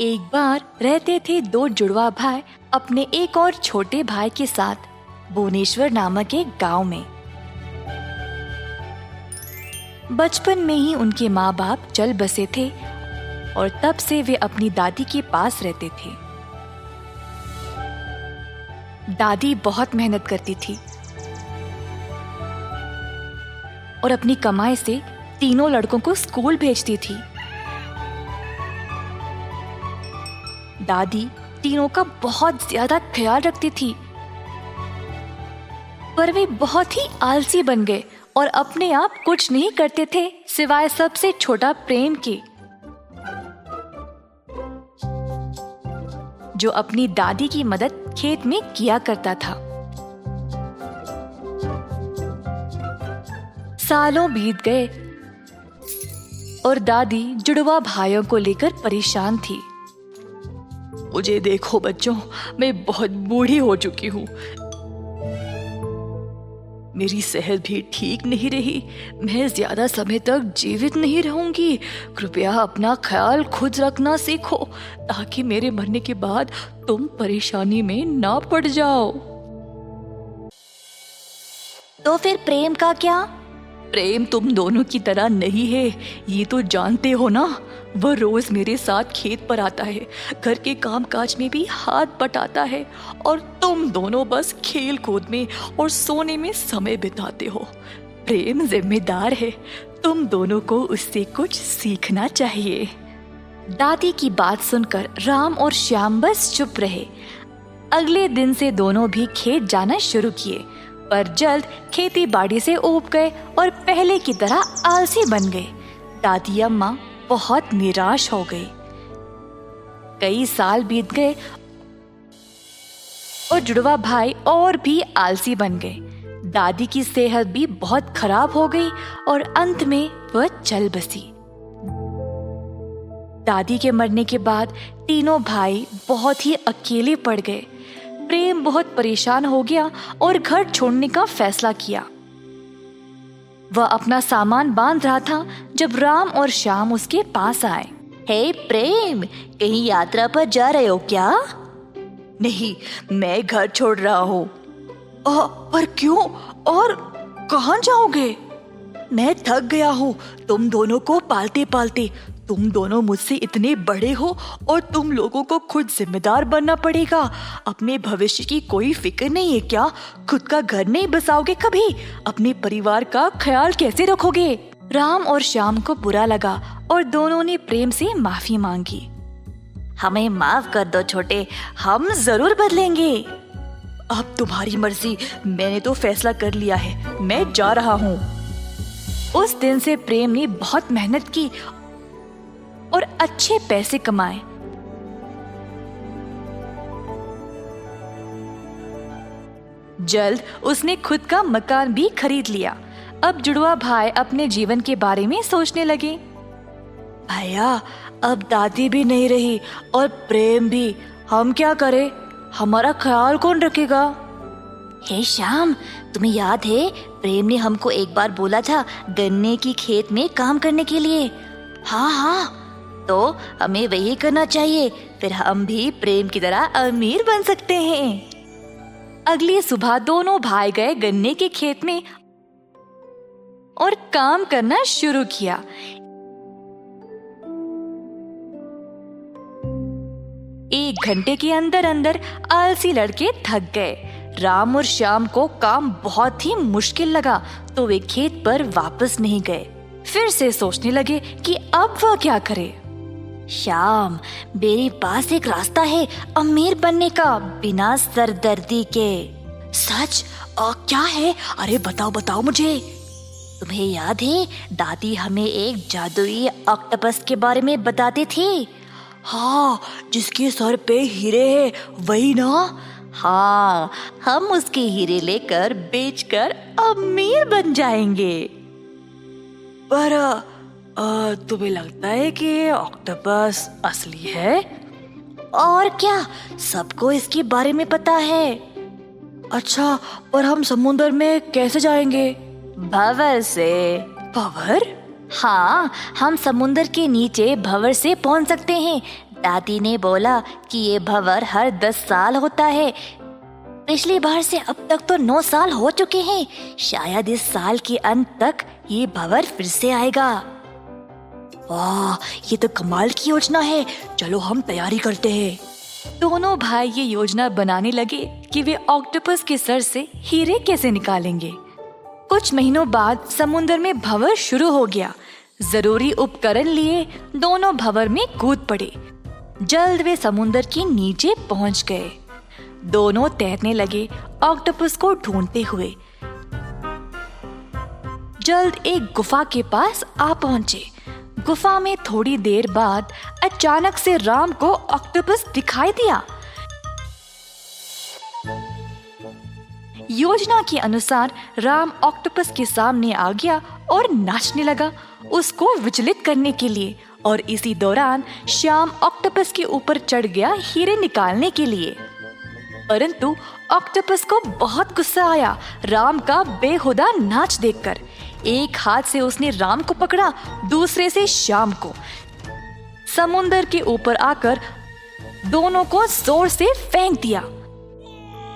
एक बार रहते थे दो जुड़वा भाई अपने एक और छोटे भाई के साथ, भुवनेश्वर नामक एक गाँव में। बचपन में ही उनके माँ बाप चल बसे थे और तब से वे अपनी दादी के पास रहते थे। दादी बहुत मेहनत करती थी और अपनी कमाई से तीनों लड़कों को स्कूल भेजती थी। दादी तीनों का बहुत ज़्यादा ख्याल रखती थी। पर वे बहुत ही आलसी बन गए और अपने आप कुछ नहीं करते थे सिवाय सबसे छोटा प्रेम के। जो अपनी दादी की मदद खेत में किया करता था। सालों बीत गए और दादी जुड़वा भाइयों को लेकर परेशान थी। मुझे देखो बच्चों, मैं बहुत बूढ़ी हो चुकी हूँ। मेरी सेहत भी ठीक नहीं रही, मैं ज़्यादा समय तक जीवित नहीं रहूँगी। कृपया अपना ख्याल खुद रखना सीखो, ताकि मेरे मरने के बाद तुम परेशानी में ना पड़ जाओ। तो फिर प्रेम का क्या? प्रेम तुम दोनों की तरह नहीं है, ये तो जानते हो ना? वह रोज मेरे साथ खेत पर आता है, घर के काम काज में भी हाथ बटाता है, और तुम दोनों बस खेल कूद में और सोने में समय बिताते हो। प्रेम जिम्मेदार है, तुम दोनों को उससे कुछ सीखना चाहिए। दादी की बात सुनकर राम और श्याम बस चुप रहे। अगले दिन से दोनों भी खेत जाना शुरू किए। पर जल्द खेती बाड़ी से ऊब गए और पहले की तरह आलसी बन गए। दादी अम्मा बहुत निराश हो गई। कई साल बीत गए और जुड़वा भाई और भी आलसी बन गए। दादी की सेहत भी बहुत खराब हो गई और अंत में वह चल बसी। दादी के मरने के बाद तीनों भाई बहुत ही अकेले पड़ गए। प्रेम बहुत परेशान हो गया और घर छोड़ने का फैसला किया। वह अपना सामान बाँध रहा था जब राम और श्याम उसके पास आए। हे hey, प्रेम कहीं यात्रा पर जा रहे हो क्या? नहीं मैं घर छोड़ रहा हूँ। पर क्यों? और कहाँ जाओगे? मैं थक गया हूँ। तुम दोनों को पालते पालते तुम दोनों मुझसे इतने बड़े हो और तुम लोगों को खुद जिम्मेदार बनना पड़ेगा। अपने भविष्य की कोई फ़िक्र नहीं है क्या? खुद का घर नहीं बसाओगे कभी? अपने परिवार का ख्याल कैसे रखोगे? राम और श्याम को बुरा लगा और दोनों ने प्रेम से माफ़ी मांगी। हमें माफ़ कर दो छोटे, हम ज़रूर बदलेंगे। अब तुम्हारी मर्ज़ी, मैंने तो फैसला कर लिया है, मैं जा रहा हूँ। उस दिन से प्रेम ने बहुत मेहनत की और अच्छे पैसे कमाए। जल्द उसने खुद का मकान भी खरीद लिया। अब जुड़वा भाई अपने जीवन के बारे में सोचने लगे। भैया, अब दादी भी नहीं रही और प्रेम भी। हम क्या करें? हमारा ख्याल कौन रखेगा? हे श्याम, तुम्हें याद है, प्रेम ने हमको एक बार बोला था, गन्ने की खेत में काम करने के लिए। हाँ हाँ। तो हमें वही करना चाहिए। फिर हम भी प्रेम की तरह अमीर बन सकते हैं। अगली सुबह दोनों भाई गए गन्ने के खेत में और काम करना शुरू किया। एक घंटे के अंदर अंदर आलसी लड़के थक गए। राम और श्याम को काम बहुत ही मुश्किल लगा तो वे खेत पर वापस नहीं गए। फिर से सोचने लगे कि अब वह क्या करे। श्याम मेरे पास एक रास्ता है अमीर बनने का बिना सरदर्दी के। सच? आ, क्या है? अरे बताओ बताओ मुझे। तुम्हें याद है दादी हमें एक जादुई ऑक्टोपस के बारे में बताती थी? हाँ जिसके सर पे हीरे है वही ना? हाँ हम उसके हीरे लेकर बेचकर अमीर बन जाएँगे। पर तुम्हें लगता है कि ऑक्टोपस असली है? और क्या? सबको इसके बारे में पता है। अच्छा पर हम समुद्र में कैसे जाएँगे? भवर से। भवर? हाँ हम समुद्र के नीचे भवर से पहुँच सकते हैं। दादी ने बोला कि ये भवर हर दस साल होता है। पिछली बार से अब तक तो नौ साल हो चुके हैं। शायद इस साल के अंत तक ये भवर फिर से आएगा। वाह, ये तो कमाल की योजना है। चलो हम तैयारी करते हैं। दोनों भाई ये योजना बनाने लगे कि वे ऑक्टोपस के सर से हीरे कैसे निकालेंगे। कुछ महीनों बाद समुद्र में भंवर शुरू हो गया। ज़रूरी उपकरण लिए दोनों भंवर में कूद पड़े। जल्द वे समुद्र के नीचे पहुँच गए। दोनों तैरने लगे ऑक्टोपस को ढूंढते हुए। जल्द एक गुफा के पास आ पहुँचे। गुफा में थोड़ी देर बाद अचानक से राम को ऑक्टोपस दिखाई दिया। योजना के अनुसार राम ऑक्टोपस के सामने आ गया और नाचने लगा, उसको विचलित करने के लिए, और इसी दौरान श्याम ऑक्टोपस के ऊपर चढ़ गया हीरे निकालने के लिए। परंतु ऑक्टोपस को बहुत गुस्सा आया। राम का बेहुदा नाच देखकर एक हाथ से उसने राम को पकड़ा, दूसरे से श्याम को। समुन्दर के ऊपर आकर दोनों को ज़ोर से फेंक दिया।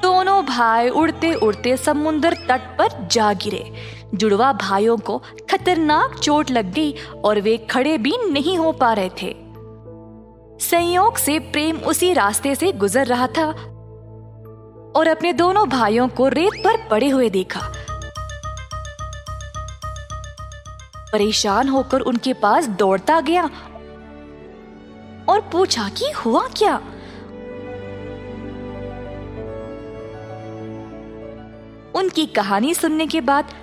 दोनों भाई उड़ते उड़ते समुन्द्र तट पर जा गिरे। जुड़वा भाइयों को खतरनाक चोट लग गई और वे खड़े भी नहीं हो पा रहे थे। संयोग से प्रेम उसी रास्ते से गुजर रहा था और अपने दोनों भाइयों को रेत पर पड़े हुए देखा। परेशान होकर उनके पास दौड़ता गया और पूछा कि हुआ क्या? उनकी कहानी सुनने के बाद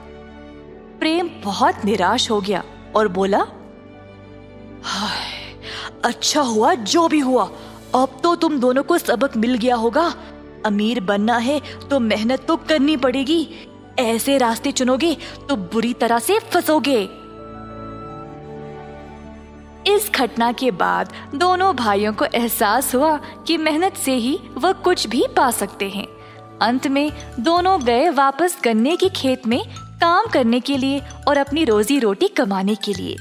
प्रेम बहुत निराश हो गया और बोला अच्छा हुआ जो भी हुआ। अब तो तुम दोनों को सबक मिल गया होगा। अमीर बनना है तो मेहनत तो करनी पड़ेगी। ऐसे रास्ते चुनोगे तो बुरी तरह से फंसोगे। इस घटना के बाद दोनों भाइयों को एहसास हुआ कि मेहनत से ही वह कुछ भी पा सकते हैं। अंत में दोनों गए वापस गन्ने के खेत में काम करने के लिए और अपनी रोजी रोटी कमाने के लिए।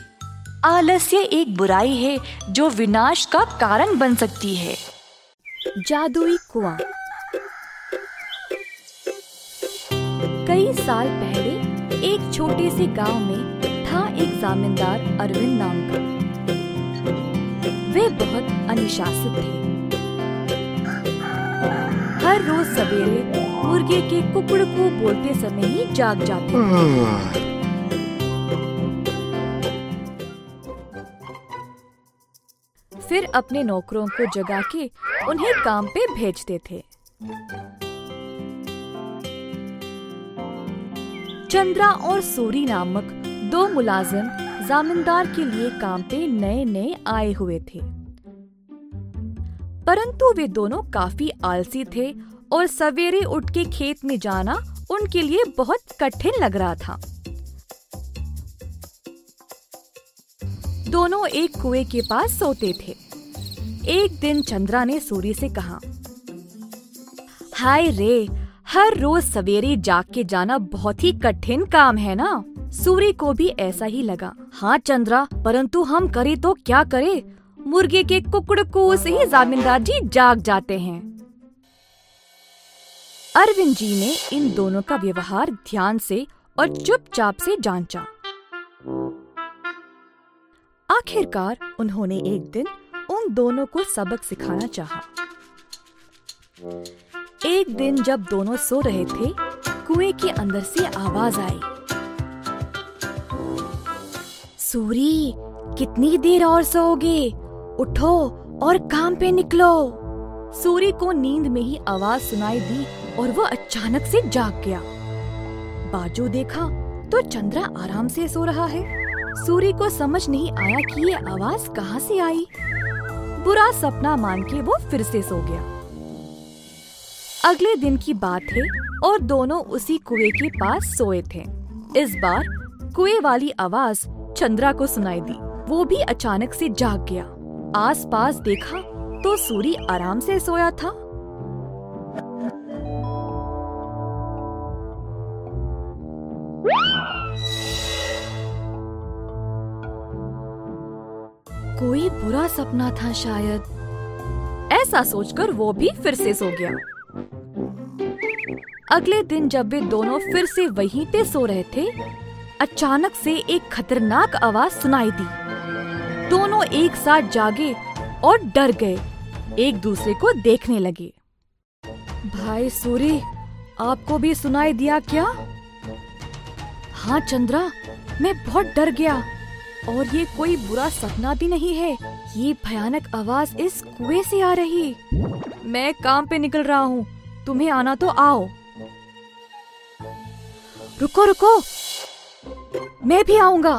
आलस्य एक बुराई है जो विनाश का कारण बन सकती है। जादुई कुआँ। कई साल पहले एक छोटे से गाँव में था एक जमींदार अरविंद नाम का। वे बहुत अनुशासित थे। हर रोज सवेरे मुर्गे के कुकड़ को बोलते समय ही जाग जाते फिर अपने नौकरों को जगा के उन्हें काम पे भेजते थे। चंद्रा और सूरी नामक दो मुलाजिम जमींदार के लिए काम पे नए नए आए हुए थे। परंतु वे दोनों काफ़ी आलसी थे और सवेरे उठ के खेत में जाना उनके लिए बहुत कठिन लग रहा था। दोनों एक कुएँ के पास सोते थे। एक दिन चंद्रा ने सूर्य से कहा, हाय रे हर रोज सवेरे जाग के जाना बहुत ही कठिन काम है ना? सूर्य को भी ऐसा ही लगा। हाँ चंद्रा, परंतु हम करे तो क्या करे? मुर्गे के कुकड़ को से ही जमींदार जी जाग जाते हैं। अरविंद जी ने इन दोनों का व्यवहार ध्यान से और चुपचाप से जांचा। आखिरकार उन्होंने एक दिन उन दोनों को सबक सिखाना चाहा। एक दिन जब दोनों सो रहे थे, कुएँ के अंदर से आवाज़ आई। सूरी, कितनी देर और सोओगे? उठो और काम पे निकलो। सूरी को नींद में ही आवाज़ सुनाई दी और वो अचानक से जाग गया। बाजू देखा तो चंद्रा आराम से सो रहा है। सूरी को समझ नहीं आया कि ये आवाज़ कहाँ से आई। बुरा सपना मान के वो फिर से सो गया। अगले दिन की बात है और दोनों उसी कुएँ के पास सोए थे। इस बार कुएँ वाली आवाज़ चंद्रा को सुनाई दी। वो भी अचानक से जाग गया। आसपास देखा तो सूरी आराम से सोया था। कोई बुरा सपना था शायद। ऐसा सोचकर वो भी फिर से सो गया। अगले दिन जब वे दोनों फिर से वहीं पे सो रहे थे, अचानक से एक खतरनाक आवाज़ सुनाई दी। दोनों एक साथ जागे और डर गए, एक दूसरे को देखने लगे। भाई सूरी, आपको भी सुनाई दिया क्या? हाँ चंद्रा, मैं बहुत डर गया, और ये कोई बुरा सपना भी नहीं है। ये भयानक आवाज़ इस कुएँ से आ रही। मैं काम पे निकल रहा हूँ, तुम्हें आना तो आओ। रुको रुको। मैं भी आऊँगा।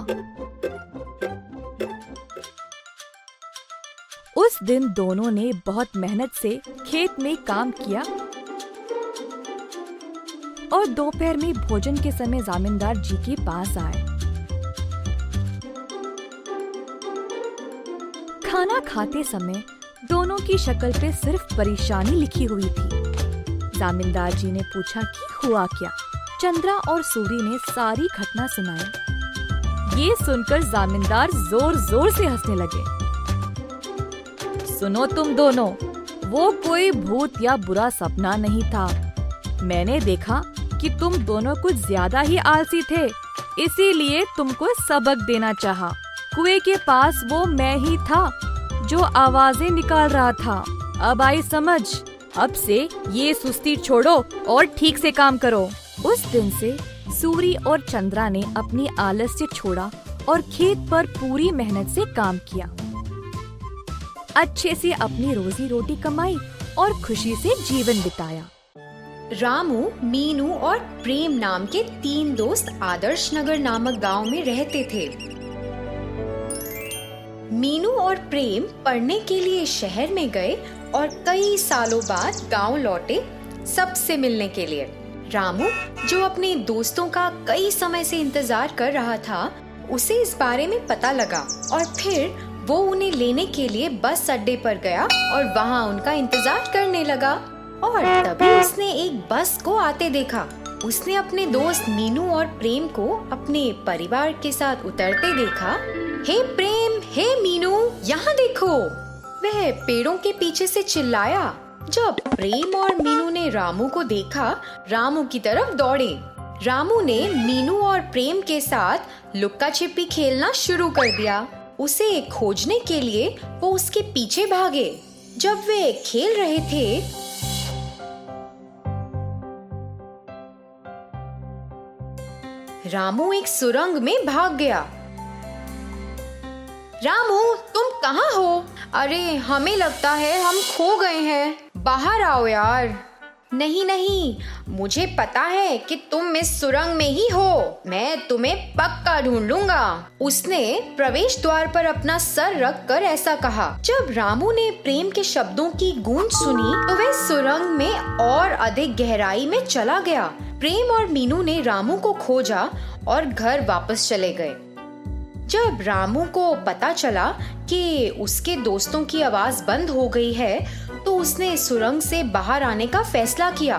उस दिन दोनों ने बहुत मेहनत से खेत में काम किया और दोपहर में भोजन के समय जमींदार जी के पास आए। खाना खाते समय दोनों की शक्ल पे सिर्फ़ परेशानी लिखी हुई थी। जमींदार जी ने पूछा, कि हुआ क्या? चंद्रा और सूरी ने सारी घटना सुनाई। ये सुनकर जमींदार ज़ोर ज़ोर से हंसने लगे। सुनो तुम दोनों, वो कोई भूत या बुरा सपना नहीं था। मैंने देखा कि तुम दोनों कुछ ज़्यादा ही आलसी थे, इसीलिए तुमको सबक देना चाहा। कुएँ के पास वो मैं ही था, जो आवाज़ें निकाल रहा था। अब आई समझ, अब से ये सुस्ती छोड़ो और ठीक से काम करो। उस दिन से सूरी और चंद्रा ने अपनी आलस्य छोड़ा और खेत पर पूरी मेहनत से काम किया। अच्छे से अपनी रोजी रोटी कमाई और खुशी से जीवन बिताया। रामू, मीनू और प्रेम नाम के तीन दोस्त आदर्श नगर नामक गाँव में रहते थे। मीनू और प्रेम पढ़ने के लिए शहर में गए और कई सालों बाद गाँव लौटे सबसे मिलने के लिए। रामू, जो अपने दोस्तों का कई समय से इंतज़ार कर रहा था, उसे इस बारे में पता लगा और फिर वो उन्हें लेने के लिए बस अड्डे पर गया और वहाँ उनका इंतज़ार करने लगा। और तभी उसने एक बस को आते देखा। उसने अपने दोस्त मीनू और प्रेम को अपने परिवार के साथ उतरते देखा। हे प्रेम, हे मीनू, यहाँ देखो! वह पेड़ों के पीछे से चिल्लाया। जब प्रेम और मीनू ने रामू को देखा, रामू की तरफ़ दौड़े। रामू ने मीनू और प्रेम के साथ लुक्का छिपी खेलना शुरू कर दिया। उसे खोजने के लिए वो उसके पीछे भागे। जब वे खेल रहे थे, रामू एक सुरंग में भाग गया। रामू, तुम कहाँ हो? अरे, हमें लगता है हम खो गए हैं। बाहर आओ यार। नहीं नहीं, मुझे पता है कि तुम इस सुरंग में ही हो। मैं तुम्हें पक्का ढूंढ लूँगा। उसने प्रवेश द्वार पर अपना सर रख कर ऐसा कहा। जब रामू ने प्रेम के शब्दों की गूंज सुनी तो वह सुरंग में और अधिक गहराई में चला गया। प्रेम और मीनू ने रामू को खोजा और घर वापस चले गए। जब रामू को पता चला कि उसके दोस्तों की आवाज़ बंद हो गई है तो उसने सुरंग से बाहर आने का फैसला किया।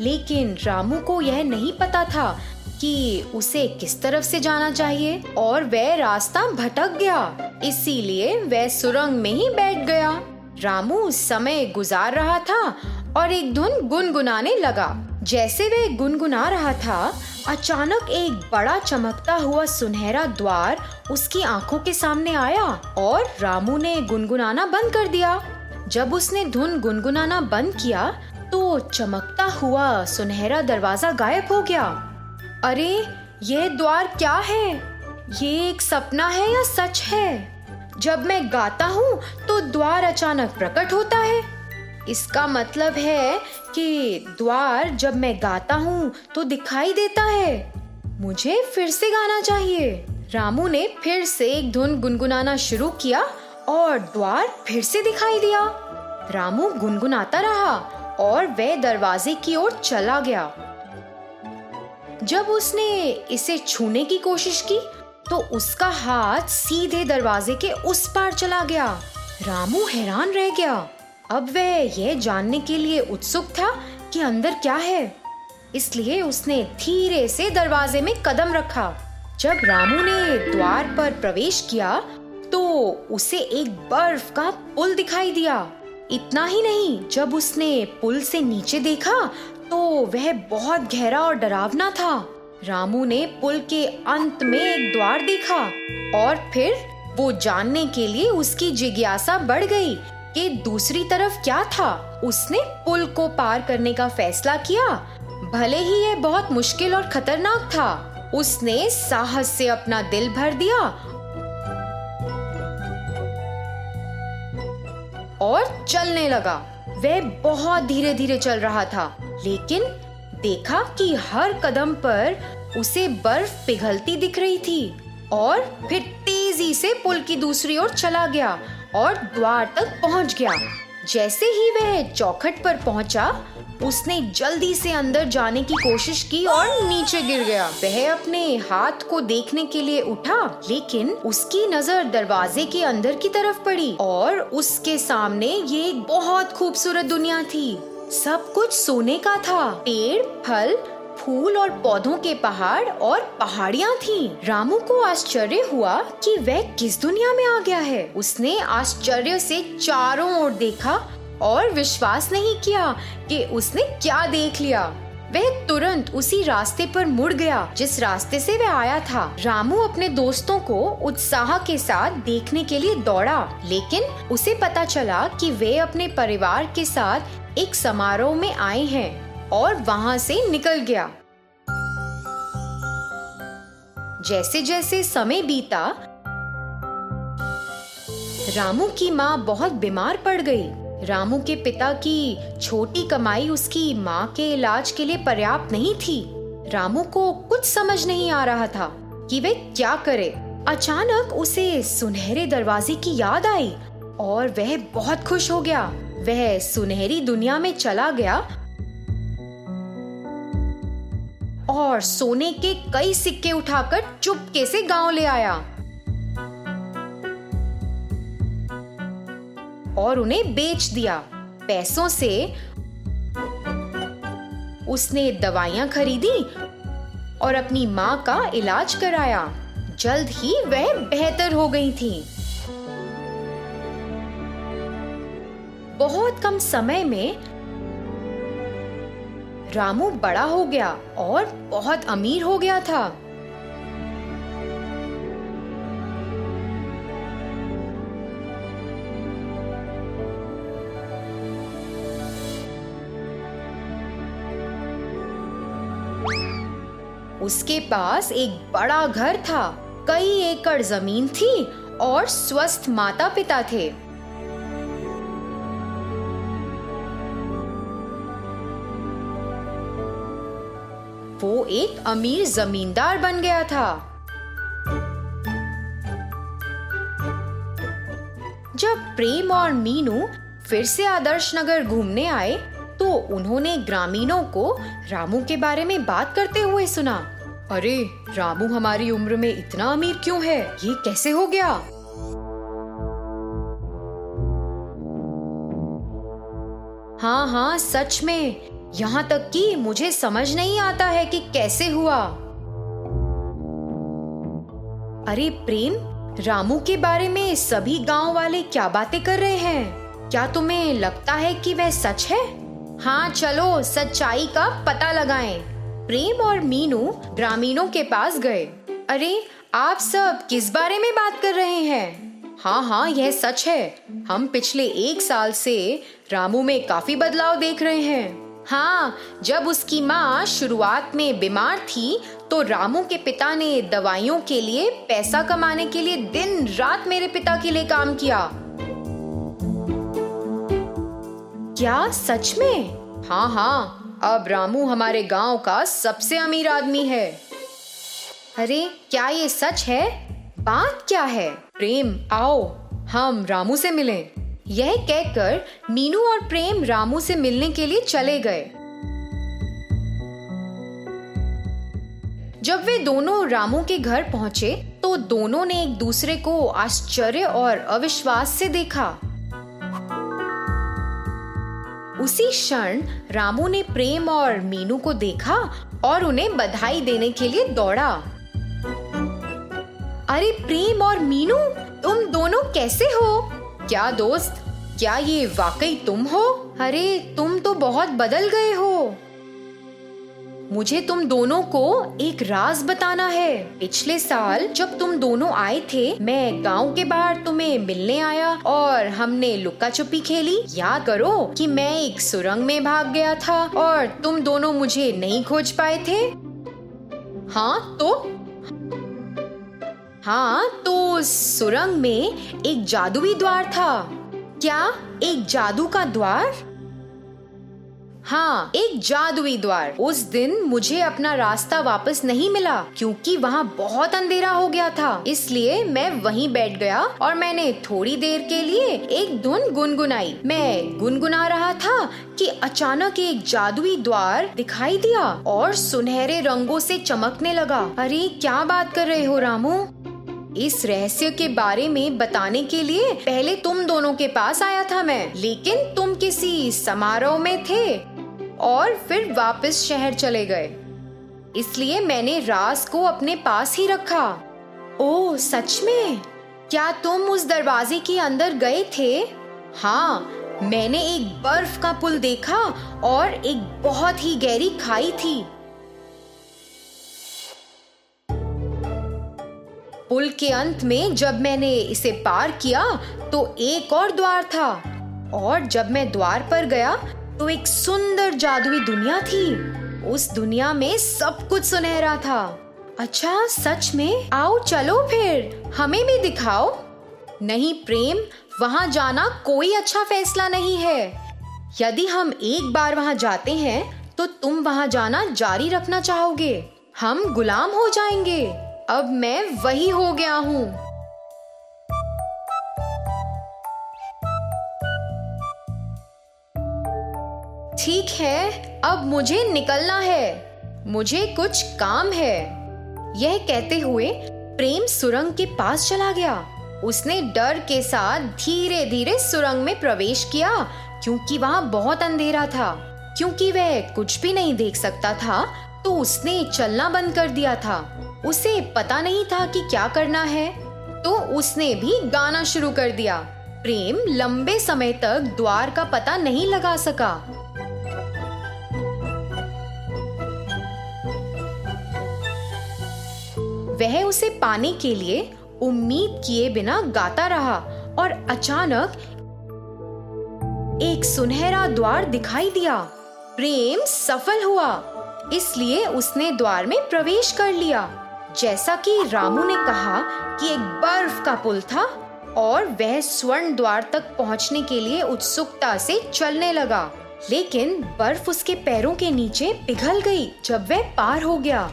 लेकिन रामू को यह नहीं पता था कि उसे किस तरफ़ से जाना चाहिए, और वह रास्ता भटक गया। इसीलिए वह सुरंग में ही बैठ गया। रामू समय गुजार रहा था और एक धुन गुनगुनाने लगा। जैसे वह गुनगुना रहा था, अचानक एक बड़ा चमकता हुआ सुनहरा द्वार उसकी आँखों के सामने आया और रामू ने गुनगुनाना बंद कर दिया। जब उसने धुन गुनगुनाना बंद किया तो चमकता हुआ सुनहरा दरवाज़ा गायब हो गया। अरे, यह द्वार क्या है? ये एक सपना है या सच है? जब मैं गाता हूँ तो द्वार अचानक प्रकट होता है। इसका मतलब है कि द्वार जब मैं गाता हूँ तो दिखाई देता है। मुझे फिर से गाना चाहिए। रामू ने फिर से एक धुन गुनगुनाना शुरू किया और द्वार फिर से दिखाई दिया। रामू गुनगुनाता रहा और वह दरवाजे की ओर चला गया। जब उसने इसे छूने की कोशिश की तो उसका हाथ सीधे दरवाजे के उस पार चला गया। रामू हैरान रह गया। अब वह यह जानने के लिए उत्सुक था कि अंदर क्या है। इसलिए उसने धीरे से दरवाजे में कदम रखा। जब रामू ने द्वार पर प्रवेश किया तो उसे एक बर्फ़ का पुल दिखाई दिया। इतना ही नहीं, जब उसने पुल से नीचे देखा तो वह बहुत गहरा और डरावना था। रामू ने पुल के अंत में एक द्वार देखा और फिर वो जानने के लिए उसकी जिज्ञासा बढ़ गई कि दूसरी तरफ़ क्या था? उसने पुल को पार करने का फैसला किया। भले ही यह बहुत मुश्किल और खतरनाक था, उसने साहस से अपना दिल भर दिया। और चलने लगा। वह बहुत धीरे धीरे चल रहा था, लेकिन देखा कि हर कदम पर उसे बर्फ़ पिघलती दिख रही थी और फिर तेज़ी से पुल की दूसरी ओर चला गया। और द्वार तक पहुँच गया। जैसे ही वह चौखट पर पहुँचा, उसने जल्दी से अंदर जाने की कोशिश की और नीचे गिर गया। वह अपने हाथ को देखने के लिए उठा, लेकिन उसकी नज़र दरवाजे के अंदर की तरफ़ पड़ी और उसके सामने ये एक बहुत खूबसूरत दुनिया थी। सब कुछ सोने का था। पेड़, फल फूल और पौधों के पहाड़ और पहाड़ियाँ थीं। रामू को आश्चर्य हुआ कि वह किस दुनिया में आ गया है। उसने आश्चर्य से चारों ओर देखा और विश्वास नहीं किया कि उसने क्या देख लिया। वह तुरंत उसी रास्ते पर मुड़ गया, जिस रास्ते से वह आया था। रामू अपने दोस्तों को उत्साह के साथ देखने के लिए दौड़ा, लेकिन उसे पता चला कि वे अपने परिवार के साथ एक समारोह में आए हैं। और वहाँ से निकल गया। जैसे जैसे समय बीता, रामू की माँ बहुत बीमार पड़ गई। रामू के पिता की छोटी कमाई उसकी माँ के इलाज के लिए पर्याप्त नहीं थी। रामू को कुछ समझ नहीं आ रहा था कि वे क्या करे। अचानक उसे सुनहरे दरवाजे की याद आई और वह बहुत खुश हो गया। वह सुनहरी दुनिया में चला गया और सोने के कई सिक्के उठाकर चुपके से गाँव ले आया। और उन्हें बेच दिया। पैसों से उसने दवाइयाँ खरीदी और अपनी माँ का इलाज कराया। जल्द ही वह बेहतर हो गई थी। बहुत कम समय में रामू बड़ा हो गया और बहुत अमीर हो गया था। उसके पास एक बड़ा घर था। कई एकड़ ज़मीन थी और स्वस्थ माता पिता थे। एक अमीर जमींदार बन गया था। जब प्रेम और मीनू फिर से आदर्श नगर घूमने आए तो उन्होंने ग्रामीणों को रामू के बारे में बात करते हुए सुना। अरे, रामू हमारी उम्र में इतना अमीर क्यों है? ये कैसे हो गया? हाँ हाँ सच में। यहाँ तक कि मुझे समझ नहीं आता है कि कैसे हुआ। अरे प्रेम, रामू के बारे में सभी गाँव वाले क्या बातें कर रहे हैं? क्या तुम्हें लगता है कि वह सच है? हाँ चलो, सच्चाई का पता लगाएँ। प्रेम और मीनू ग्रामीणों के पास गए। अरे, आप सब किस बारे में बात कर रहे हैं? हाँ हाँ यह सच है। हम पिछले एक साल से रामू में काफ़ी बदलाव देख रहे हैं। हाँ जब उसकी माँ शुरुआत में बीमार थी तो रामू के पिता ने दवाइयों के लिए, पैसा कमाने के लिए दिन रात मेरे पिता के लिए काम किया। क्या, सच में? हाँ हाँ अब रामू हमारे गाँव का सबसे अमीर आदमी है। अरे, क्या ये सच है? बात क्या है? प्रेम, आओ, हम रामू से मिलें। यह कहकर मीनू और प्रेम रामू से मिलने के लिए चले गए। जब वे दोनों रामू के घर पहुँचे तो दोनों ने एक दूसरे को आश्चर्य और अविश्वास से देखा। उसी क्षण रामू ने प्रेम और मीनू को देखा और उन्हें बधाई देने के लिए दौड़ा। अरे प्रेम और मीनू, तुम दोनों कैसे हो? क्या दोस्त? क्या ये वाकई तुम हो? अरे, तुम तो बहुत बदल गए हो। मुझे तुम दोनों को एक राज बताना है। पिछले साल जब तुम दोनों आए थे, मैं गाँव के बाहर तुम्हें मिलने आया और हमने लुक्का छुपी खेली। याद करो कि मैं एक सुरंग में भाग गया था और तुम दोनों मुझे नहीं खोज पाए थे। हाँ तो? हाँ तो सुरंग में एक जादुई द्वार था। क्या एक जादू का द्वार? हाँ एक जादुई द्वार। उस दिन मुझे अपना रास्ता वापस नहीं मिला, क्योंकि वहाँ बहुत अंधेरा हो गया था। इसलिए मैं वहीं बैठ गया और मैंने थोड़ी देर के लिए एक धुन गुनगुनाई। मैं गुनगुना रहा था कि अचानक एक जादुई द्वार दिखाई दिया और सुनहरे रंगों से चमकने लगा। अरे, क्या बात कर रहे हो रामू? इस रहस्य के बारे में बताने के लिए पहले तुम दोनों के पास आया था मैं, लेकिन तुम किसी समारोह में थे और फिर वापस शहर चले गए। इसलिए मैंने रास को अपने पास ही रखा। ओ सच में? क्या तुम उस दरवाजे के अंदर गए थे? हाँ मैंने एक बर्फ़ का पुल देखा और एक बहुत ही गहरी खाई थी। पुल के अंत में जब मैंने इसे पार किया तो एक और द्वार था। और जब मैं द्वार पर गया तो एक सुंदर जादुई दुनिया थी। उस दुनिया में सब कुछ सुनहरा था। अच्छा सच में? आओ, चलो फिर। हमें भी दिखाओ। नहीं, प्रेम, वहाँ जाना कोई अच्छा फैसला नहीं है। यदि हम एक बार वहाँ जाते हैं तो तुम वहाँ जाना जारी रखना चाहोगे। हम गुलाम हो जाएँगे। अब मैं वही हो गया हूँ। ठीक है, अब मुझे निकलना है। मुझे कुछ काम है। यह कहते हुए प्रेम सुरंग के पास चला गया। उसने डर के साथ धीरे धीरे सुरंग में प्रवेश किया, क्योंकि वहाँ बहुत अंधेरा था। क्योंकि वह कुछ भी नहीं देख सकता था तो उसने चलना बंद कर दिया था। उसे पता नहीं था कि क्या करना है तो उसने भी गाना शुरू कर दिया। प्रेम लंबे समय तक द्वार का पता नहीं लगा सका। वह उसे पाने के लिए उम्मीद किए बिना गाता रहा और अचानक एक सुनहरा द्वार दिखाई दिया। प्रेम सफल हुआ, इसलिए उसने द्वार में प्रवेश कर लिया। जैसा कि रामू ने कहा कि एक बर्फ़ का पुल था और वह स्वर्ण द्वार तक पहुँचने के लिए उत्सुकता से चलने लगा। लेकिन बर्फ़ उसके पैरों के नीचे पिघल गई जब वह पार हो गया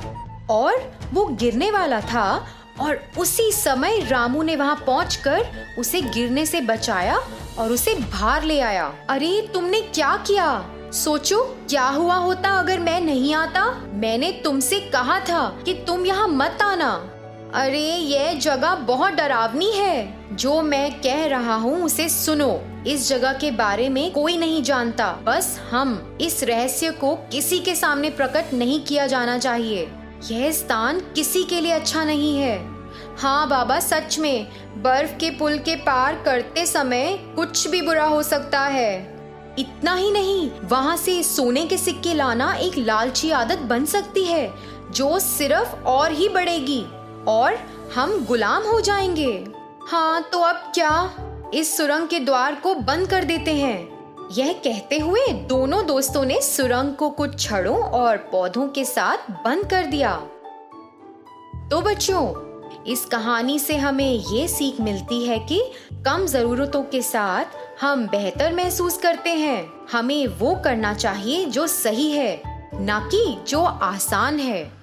और वो गिरने वाला था और उसी समय रामू ने वहाँ पहुंचकर उसे गिरने से बचाया और उसे बाहर ले आया। अरे, तुमने क्या किया? सोचो, क्या हुआ होता अगर मैं नहीं आता? मैंने तुमसे कहा था कि तुम यहाँ मत आना। अरे, ये जगह बहुत डरावनी है। जो मैं कह रहा हूँ, उसे सुनो। इस जगह के बारे में कोई नहीं जानता। बस हम इस रहस्य को किसी के सामने प्रकट नहीं किया जाना चाहिए। यह स्थान किसी के लिए अच्छा नहीं है। हाँ बाबा, सच में, बर्फ़ के पुल के पार करते समय कुछ भी बुरा हो सकता है। इतना ही नहीं, वहाँ से सोने के सिक्के लाना एक लालची आदत बन सकती है, जो सिर्फ़ और ही बढ़ेगी, और हम गुलाम हो जाएँगे। हाँ तो अब क्या? इस सुरंग के द्वार को बंद कर देते हैं। यह कहते हुए दोनों दोस्तों ने सुरंग को कुछ छड़ों और पौधों के साथ बंद कर दिया। तो बच्चों इस कहानी से हमें ये सीख मिलती है कि कम जरूरतों के साथ हम बेहतर महसूस करते हैं। हमें वो करना चाहिए जो सही है, न कि जो आसान है।